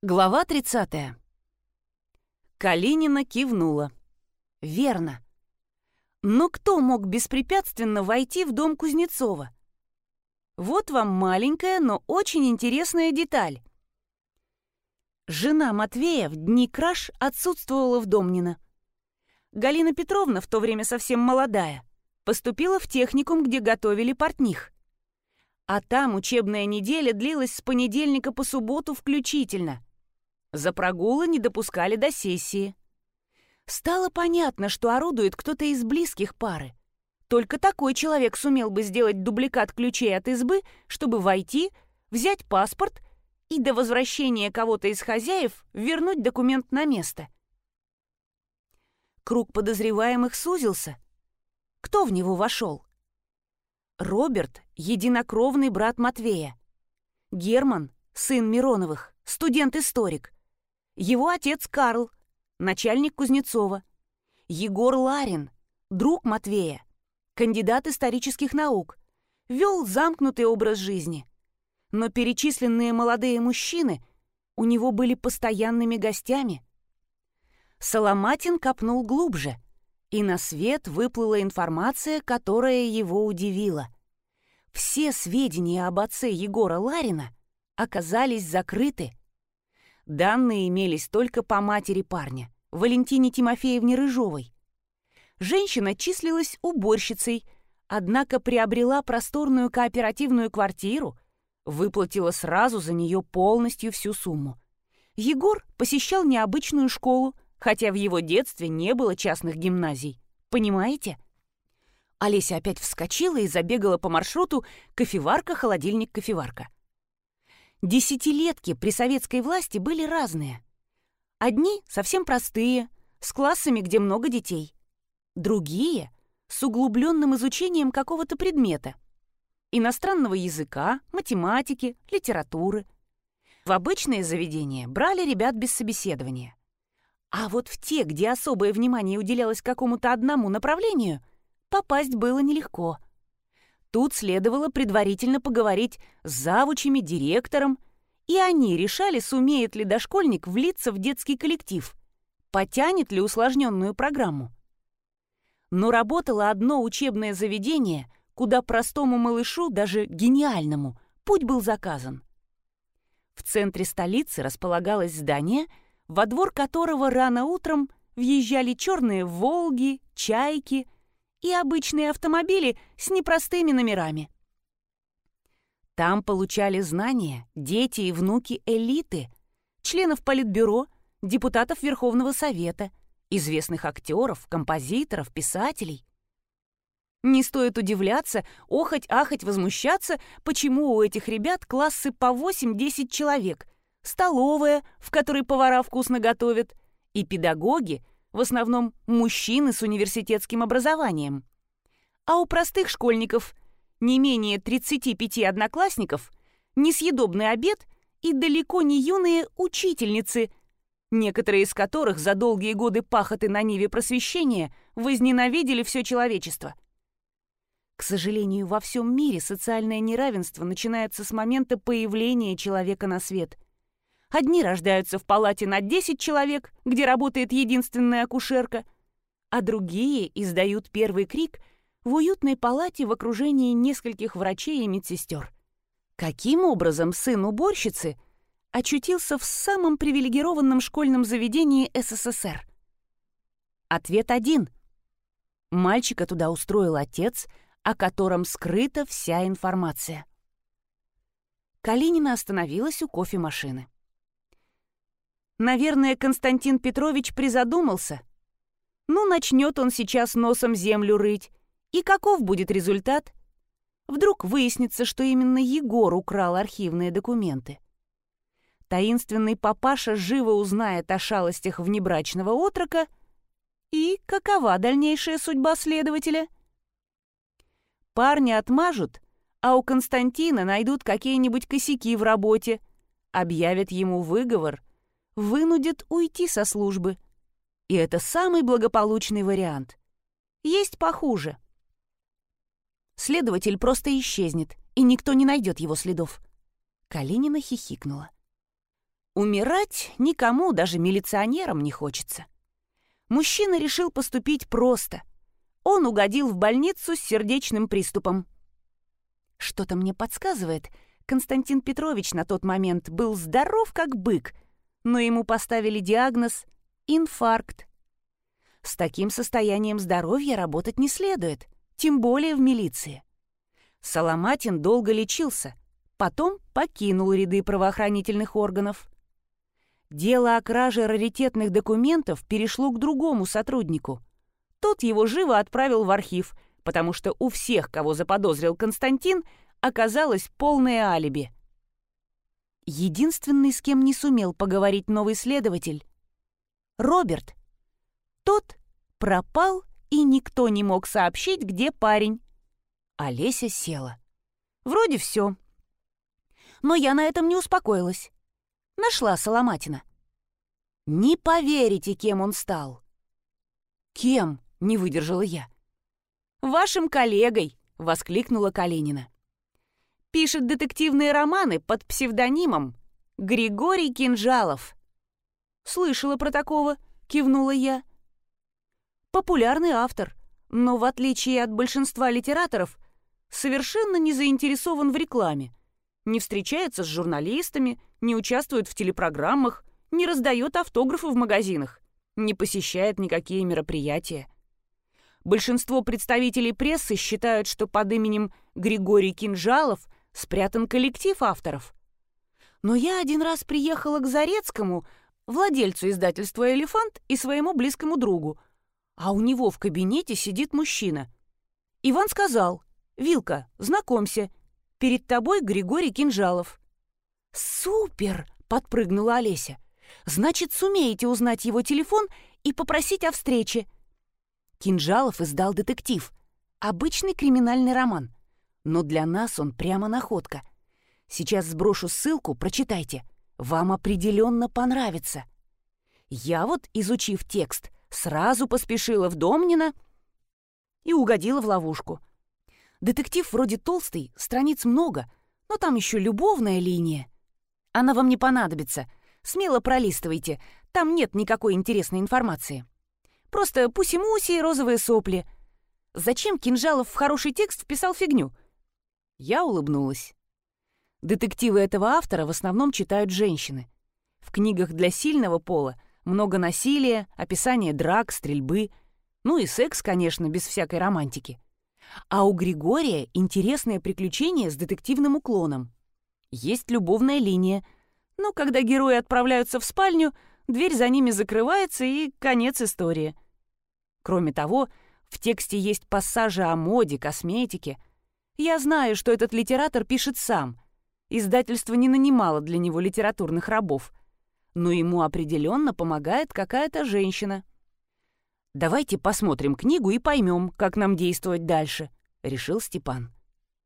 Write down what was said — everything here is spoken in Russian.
Глава 30. Калинина кивнула. «Верно. Но кто мог беспрепятственно войти в дом Кузнецова? Вот вам маленькая, но очень интересная деталь. Жена Матвея в дни краж отсутствовала в Домнино. Галина Петровна, в то время совсем молодая, поступила в техникум, где готовили портних. А там учебная неделя длилась с понедельника по субботу включительно — за прогулы не допускали до сессии. Стало понятно, что орудует кто-то из близких пары. Только такой человек сумел бы сделать дубликат ключей от избы, чтобы войти, взять паспорт и до возвращения кого-то из хозяев вернуть документ на место. Круг подозреваемых сузился. Кто в него вошел? Роберт — единокровный брат Матвея. Герман — сын Мироновых, студент-историк. Его отец Карл, начальник Кузнецова. Егор Ларин, друг Матвея, кандидат исторических наук, вел замкнутый образ жизни. Но перечисленные молодые мужчины у него были постоянными гостями. Соломатин копнул глубже, и на свет выплыла информация, которая его удивила. Все сведения об отце Егора Ларина оказались закрыты. Данные имелись только по матери парня, Валентине Тимофеевне Рыжовой. Женщина числилась уборщицей, однако приобрела просторную кооперативную квартиру, выплатила сразу за нее полностью всю сумму. Егор посещал необычную школу, хотя в его детстве не было частных гимназий. Понимаете? Олеся опять вскочила и забегала по маршруту кофеварка, холодильник, кофеварка. Десятилетки при советской власти были разные. Одни совсем простые, с классами, где много детей. Другие — с углубленным изучением какого-то предмета. Иностранного языка, математики, литературы. В обычные заведения брали ребят без собеседования. А вот в те, где особое внимание уделялось какому-то одному направлению, попасть было нелегко — Тут следовало предварительно поговорить с завучами, директором, и они решали, сумеет ли дошкольник влиться в детский коллектив, потянет ли усложненную программу. Но работало одно учебное заведение, куда простому малышу, даже гениальному, путь был заказан. В центре столицы располагалось здание, во двор которого рано утром въезжали черные «Волги», «Чайки», и обычные автомобили с непростыми номерами. Там получали знания дети и внуки элиты, членов Политбюро, депутатов Верховного Совета, известных актеров, композиторов, писателей. Не стоит удивляться, охоть, ахать, возмущаться, почему у этих ребят классы по 8-10 человек, столовая, в которой повара вкусно готовят, и педагоги — в основном мужчины с университетским образованием. А у простых школьников не менее 35 одноклассников, несъедобный обед и далеко не юные учительницы, некоторые из которых за долгие годы пахоты на ниве просвещения возненавидели все человечество. К сожалению, во всем мире социальное неравенство начинается с момента появления человека на свет – Одни рождаются в палате на 10 человек, где работает единственная акушерка, а другие издают первый крик в уютной палате в окружении нескольких врачей и медсестер. Каким образом сын уборщицы очутился в самом привилегированном школьном заведении СССР? Ответ один. Мальчика туда устроил отец, о котором скрыта вся информация. Калинина остановилась у кофемашины. Наверное, Константин Петрович призадумался. Ну, начнет он сейчас носом землю рыть. И каков будет результат? Вдруг выяснится, что именно Егор украл архивные документы. Таинственный папаша живо узнает о шалостях внебрачного отрока. И какова дальнейшая судьба следователя? Парня отмажут, а у Константина найдут какие-нибудь косяки в работе, объявят ему выговор — вынудит уйти со службы. И это самый благополучный вариант. Есть похуже. Следователь просто исчезнет, и никто не найдет его следов. Калинина хихикнула. Умирать никому, даже милиционерам, не хочется. Мужчина решил поступить просто. Он угодил в больницу с сердечным приступом. Что-то мне подсказывает, Константин Петрович на тот момент был здоров как бык, но ему поставили диагноз «инфаркт». С таким состоянием здоровья работать не следует, тем более в милиции. Соломатин долго лечился, потом покинул ряды правоохранительных органов. Дело о краже раритетных документов перешло к другому сотруднику. Тот его живо отправил в архив, потому что у всех, кого заподозрил Константин, оказалось полное алиби. Единственный, с кем не сумел поговорить новый следователь — Роберт. Тот пропал, и никто не мог сообщить, где парень. Олеся села. Вроде все. Но я на этом не успокоилась. Нашла Соломатина. Не поверите, кем он стал. Кем? Не выдержала я. Вашим коллегой, воскликнула Калинина. Пишет детективные романы под псевдонимом Григорий Кинжалов. Слышала про такого, кивнула я. Популярный автор, но в отличие от большинства литераторов, совершенно не заинтересован в рекламе не встречается с журналистами, не участвует в телепрограммах, не раздает автографы в магазинах, не посещает никакие мероприятия. Большинство представителей прессы считают, что под именем Григорий Кинжалов спрятан коллектив авторов. Но я один раз приехала к Зарецкому, владельцу издательства «Элефант» и своему близкому другу, а у него в кабинете сидит мужчина. Иван сказал, «Вилка, знакомься, Перед тобой Григорий Кинжалов». «Супер!» — подпрыгнула Олеся. «Значит, сумеете узнать его телефон и попросить о встрече». Кинжалов издал детектив. Обычный криминальный роман. Но для нас он прямо находка. Сейчас сброшу ссылку, прочитайте. Вам определенно понравится. Я вот, изучив текст, сразу поспешила в Домнина и угодила в ловушку. Детектив вроде толстый, страниц много, но там еще любовная линия. Она вам не понадобится. Смело пролистывайте, там нет никакой интересной информации. Просто пуси-муси и розовые сопли. Зачем Кинжалов в хороший текст вписал фигню? Я улыбнулась. Детективы этого автора в основном читают женщины. В книгах для сильного пола много насилия, описание драк, стрельбы, ну и секс, конечно, без всякой романтики. А у Григория интересное приключение с детективным уклоном. Есть любовная линия, но когда герои отправляются в спальню, дверь за ними закрывается и конец истории. Кроме того, в тексте есть пассажи о моде, косметике. Я знаю, что этот литератор пишет сам. Издательство не нанимало для него литературных рабов. Но ему определенно помогает какая-то женщина. Давайте посмотрим книгу и поймем, как нам действовать дальше», — решил Степан.